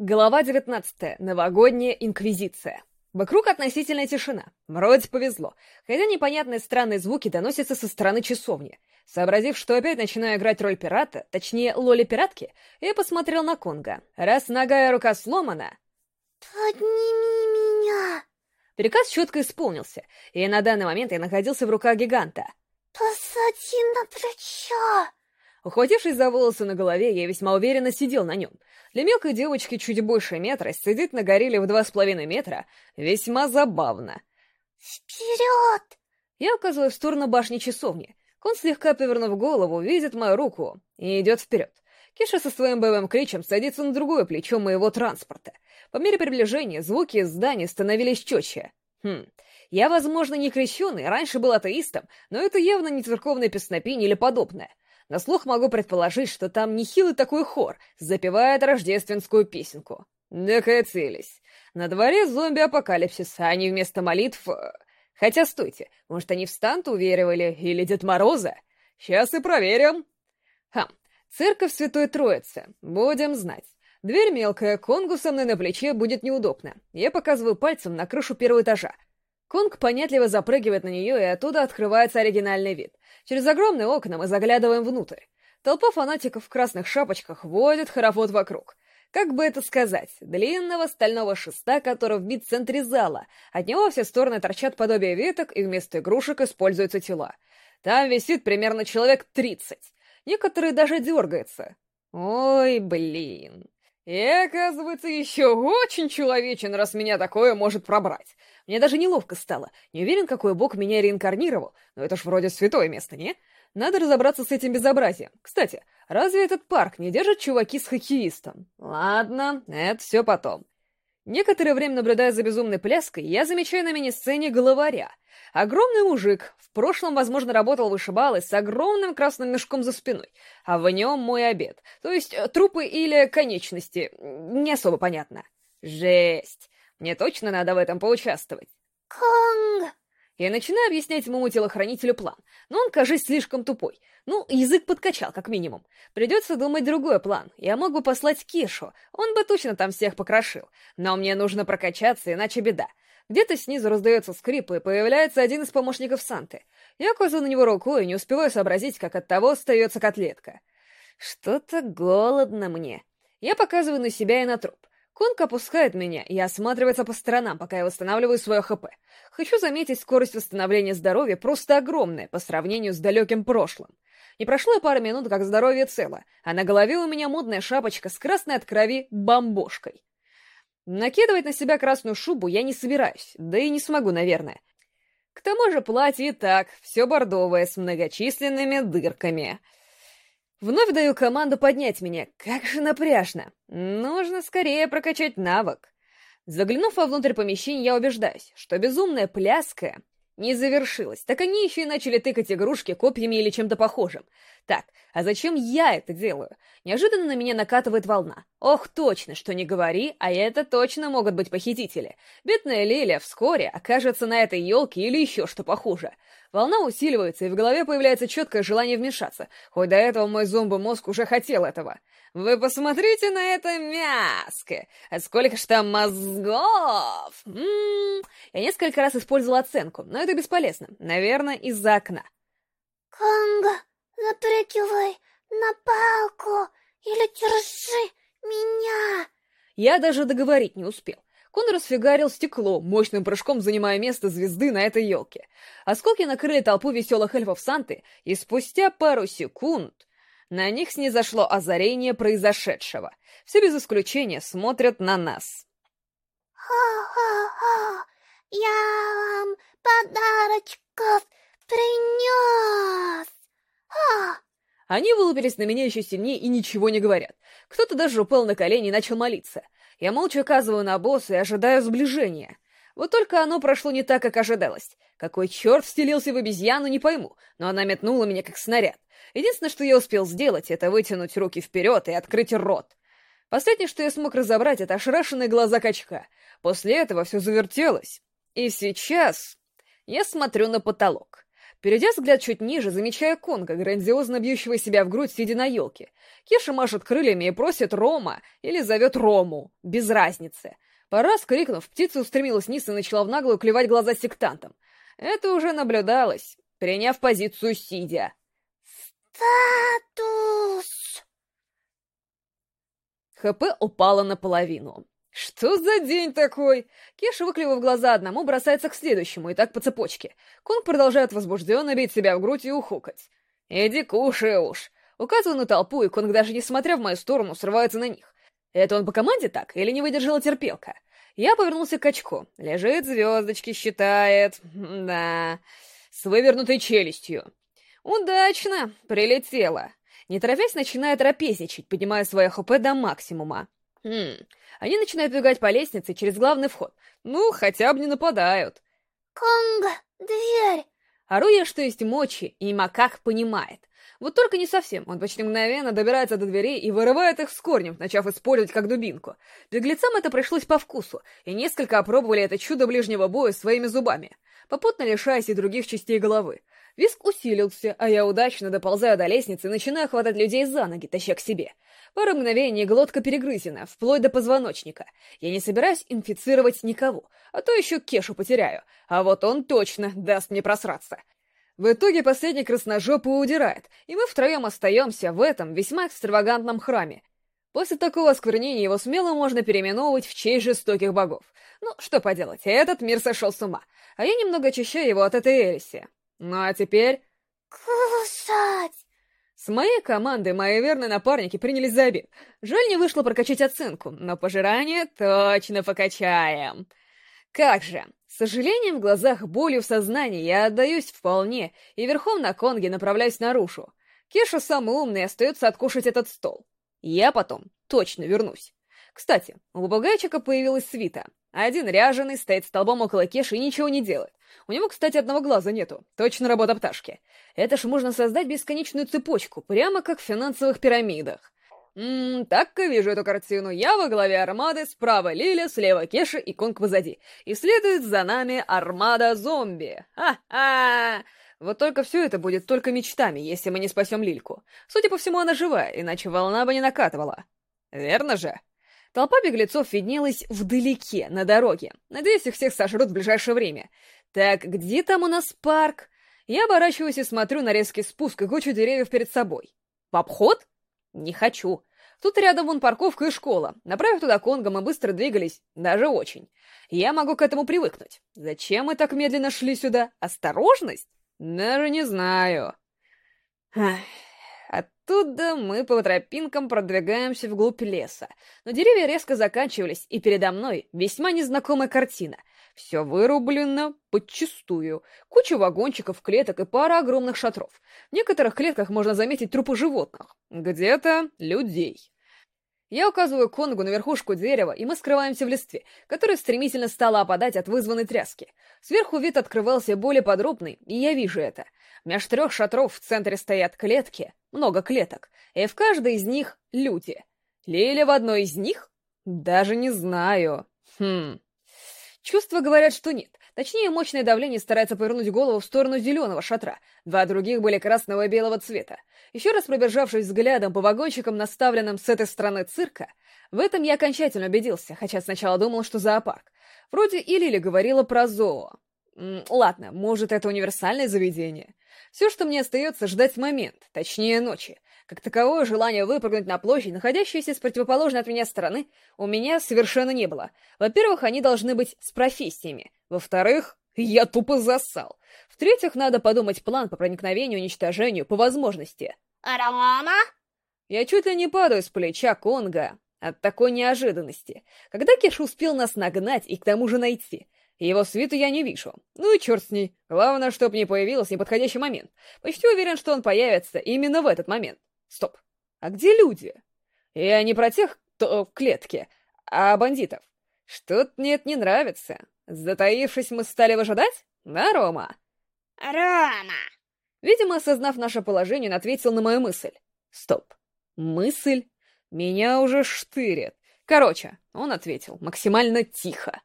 Глава 19. Новогодняя инквизиция. Вокруг относительная тишина. Вроде повезло, хотя непонятные странные звуки доносятся со стороны часовни. Сообразив, что опять начинаю играть роль пирата, точнее, лоли-пиратки, я посмотрел на Конга. Раз нога и рука сломана... «Подними меня!» Приказ четко исполнился, и на данный момент я находился в руках гиганта. «Посади на плечо!» Ухватившись за волосы на голове, я весьма уверенно сидел на нем. Для мелкой девочки чуть больше метра сидеть на горилле в два с половиной метра весьма забавно. «Вперед!» Я указываю в сторону башни часовни. Кон, слегка повернув голову, видит мою руку и идет вперед. Киша со своим боевым кричем садится на другое плечо моего транспорта. По мере приближения звуки из здания становились четче. Хм, я, возможно, не крещеный, раньше был атеистом, но это явно не церковное песнопение или подобное. На слух могу предположить, что там нехилый такой хор, запевает рождественскую песенку. Докатились. На дворе зомби-апокалипсис, а они вместо молитв... Э, хотя, стойте, может, они в Станту уверовали или Дед Мороза? Сейчас и проверим. Хм, церковь Святой Троицы. Будем знать. Дверь мелкая, конгу со мной на плече будет неудобно. Я показываю пальцем на крышу первого этажа. Конг понятливо запрыгивает на нее, и оттуда открывается оригинальный вид. Через огромные окна мы заглядываем внутрь. Толпа фанатиков в красных шапочках водит хоровод вокруг. Как бы это сказать, длинного стального шеста, который вбит в центре зала. От него все стороны торчат подобие веток, и вместо игрушек используются тела. Там висит примерно человек тридцать. Некоторые даже дергаются. Ой, блин. И оказывается, еще очень человечен, раз меня такое может пробрать. Мне даже неловко стало. Не уверен, какой бог меня реинкарнировал, но это ж вроде святое место, не? Надо разобраться с этим безобразием. Кстати, разве этот парк не держат чуваки с хоккеистом? Ладно, это все потом. Некоторое время наблюдая за безумной пляской, я замечаю на мини-сцене головаря. Огромный мужик, в прошлом, возможно, работал вышибалой с огромным красным мешком за спиной, а в нем мой обед, то есть э, трупы или конечности, не особо понятно. Жесть. Мне точно надо в этом поучаствовать. «Конг!» Я начинаю объяснять моему телохранителю план, но он, кажется, слишком тупой. Ну, язык подкачал, как минимум. Придется думать другой план. Я мог бы послать Кишу, он бы точно там всех покрошил. Но мне нужно прокачаться, иначе беда. Где-то снизу раздается скрип, и появляется один из помощников Санты. Я указываю на него рукой и не успеваю сообразить, как от того остается котлетка. Что-то голодно мне. Я показываю на себя и на труп. Конг опускает меня и осматривается по сторонам, пока я восстанавливаю свое ХП. Хочу заметить, скорость восстановления здоровья просто огромная по сравнению с далеким прошлым. Не прошло и пары минут, как здоровье цело, а на голове у меня модная шапочка с красной от крови бомбошкой. Накидывать на себя красную шубу я не собираюсь, да и не смогу, наверное. К тому же платье и так, все бордовое, с многочисленными дырками — Вновь даю команду поднять меня. Как же напряжно. Нужно скорее прокачать навык. Заглянув вовнутрь помещения, я убеждаюсь, что безумная пляска не завершилась. Так они еще и начали тыкать игрушки копьями или чем-то похожим. Так, а зачем я это делаю? Неожиданно на меня накатывает волна. Ох, точно, что не говори, а это точно могут быть похитители. Бедная Лилия вскоре окажется на этой елке или еще что похуже. Волна усиливается, и в голове появляется четкое желание вмешаться, хоть до этого мой зомби-мозг уже хотел этого. Вы посмотрите на это мяско! А сколько ж там мозгов! М -м -м. Я несколько раз использовал оценку, но это бесполезно. Наверное, из-за окна. Конго, запрыгивай на палку или держи меня. Я даже договорить не успел. Он расфигарил стекло, мощным прыжком занимая место звезды на этой елке. Осколки накрыли толпу веселых эльфов Санты, и спустя пару секунд на них снизошло озарение произошедшего. Все без исключения смотрят на нас. «Ха-ха-ха! Я вам подарочков принес!» Ха! Они вылупились на меня еще сильнее и ничего не говорят. Кто-то даже упал на колени и начал молиться — я молча указываю на босса и ожидаю сближения. Вот только оно прошло не так, как ожидалось. Какой черт встелился в обезьяну, не пойму, но она метнула меня как снаряд. Единственное, что я успел сделать, это вытянуть руки вперед и открыть рот. Последнее, что я смог разобрать, это ошарашенные глаза качка. После этого все завертелось. И сейчас я смотрю на потолок. Перейдя взгляд чуть ниже, замечая Конга, грандиозно бьющего себя в грудь, сидя на елке. Кеша машет крыльями и просит Рома или зовет Рому, без разницы. Пора, скрикнув, птица устремилась вниз и начала в наглую клевать глаза сектантам. Это уже наблюдалось, приняв позицию сидя. «Статус!» ХП упало наполовину. «Что за день такой?» Кеша, выклевав глаза одному, бросается к следующему, и так по цепочке. Кунг продолжает возбужденно бить себя в грудь и ухукать. «Иди кушай уж!» Указываю на толпу, и Кунг, даже не смотря в мою сторону, срывается на них. Это он по команде так, или не выдержала терпелка? Я повернулся к очку. Лежит, звездочки считает. Да, с вывернутой челюстью. Удачно, прилетела. Не торопясь, начинает трапезничать, поднимая свое ХП до максимума. Хм, они начинают бегать по лестнице через главный вход. Ну, хотя бы не нападают. «Конга, дверь!» Ору я, что есть мочи, и Макак понимает. Вот только не совсем. Он почти мгновенно добирается до дверей и вырывает их с корнем, начав использовать как дубинку. Беглецам это пришлось по вкусу, и несколько опробовали это чудо ближнего боя своими зубами, попутно лишаясь и других частей головы. Виск усилился, а я удачно доползаю до лестницы и начинаю хватать людей за ноги, таща к себе. Пару мгновений глотка перегрызена, вплоть до позвоночника. Я не собираюсь инфицировать никого, а то еще Кешу потеряю. А вот он точно даст мне просраться. В итоге последний красножопый удирает, и мы втроем остаемся в этом весьма экстравагантном храме. После такого осквернения его смело можно переименовывать в честь жестоких богов. Ну, что поделать, этот мир сошел с ума, а я немного очищаю его от этой Элиси. Ну а теперь... «Кусать!» С моей командой мои верные напарники принялись за обед. Жаль, не вышло прокачать оценку, но пожирание точно покачаем. Как же, с сожалением в глазах, болью в сознании я отдаюсь вполне и верхом на конге направляюсь наружу. Кеша самый умный остается откушать этот стол. Я потом точно вернусь. Кстати, у попугайчика появилась свита. Один ряженый стоит столбом около Кеши и ничего не делает. У него, кстати, одного глаза нету. Точно работа пташки. Это ж можно создать бесконечную цепочку, прямо как в финансовых пирамидах. Ммм, так и вижу эту картину. Я во главе армады, справа Лиля, слева Кеша и Конг позади. И следует за нами армада зомби. Ха-ха! Вот только все это будет только мечтами, если мы не спасем Лильку. Судя по всему, она живая, иначе волна бы не накатывала. Верно же? Толпа беглецов виднелась вдалеке, на дороге. Надеюсь, их всех сожрут в ближайшее время. Так, где там у нас парк? Я оборачиваюсь и смотрю на резкий спуск и кучу деревьев перед собой. В обход? Не хочу. Тут рядом вон парковка и школа. Направив туда Конго, мы быстро двигались, даже очень. Я могу к этому привыкнуть. Зачем мы так медленно шли сюда? Осторожность? Даже не знаю. Ах. Оттуда мы по тропинкам продвигаемся вглубь леса. Но деревья резко заканчивались, и передо мной весьма незнакомая картина. Все вырублено подчистую. Куча вагончиков, клеток и пара огромных шатров. В некоторых клетках можно заметить трупы животных. Где-то людей. Я указываю Конгу на верхушку дерева, и мы скрываемся в листве, которая стремительно стала опадать от вызванной тряски. Сверху вид открывался более подробный, и я вижу это. Меж трех шатров в центре стоят клетки, много клеток, и в каждой из них люди. Лиля в одной из них? Даже не знаю. Хм... Чувства говорят, что нет. Точнее, мощное давление старается повернуть голову в сторону зеленого шатра. Два других были красного и белого цвета. Еще раз пробежавшись взглядом по вагончикам, наставленным с этой стороны цирка, в этом я окончательно убедился, хотя сначала думал, что зоопарк. Вроде и Лили говорила про зоо. Ладно, может, это универсальное заведение. Все, что мне остается, ждать момент, точнее ночи. Как таковое желание выпрыгнуть на площадь, находящуюся с противоположной от меня стороны, у меня совершенно не было. Во-первых, они должны быть с профессиями. Во-вторых, я тупо засал. В-третьих, надо подумать план по проникновению и уничтожению по возможности. «Рома?» Я чуть ли не падаю с плеча Конга от такой неожиданности. Когда Кеш успел нас нагнать и к тому же найти? Его свиту я не вижу. Ну и черт с ней. Главное, чтоб не появился неподходящий момент. Почти уверен, что он появится именно в этот момент. Стоп. А где люди? Я не про тех, кто в клетке, а бандитов. Что-то мне это не нравится. Затаившись, мы стали выжидать? Да, Рома? «Рома!» Видимо, осознав наше положение, он ответил на мою мысль. Стоп. Мысль? Меня уже штырит. Короче, он ответил максимально тихо.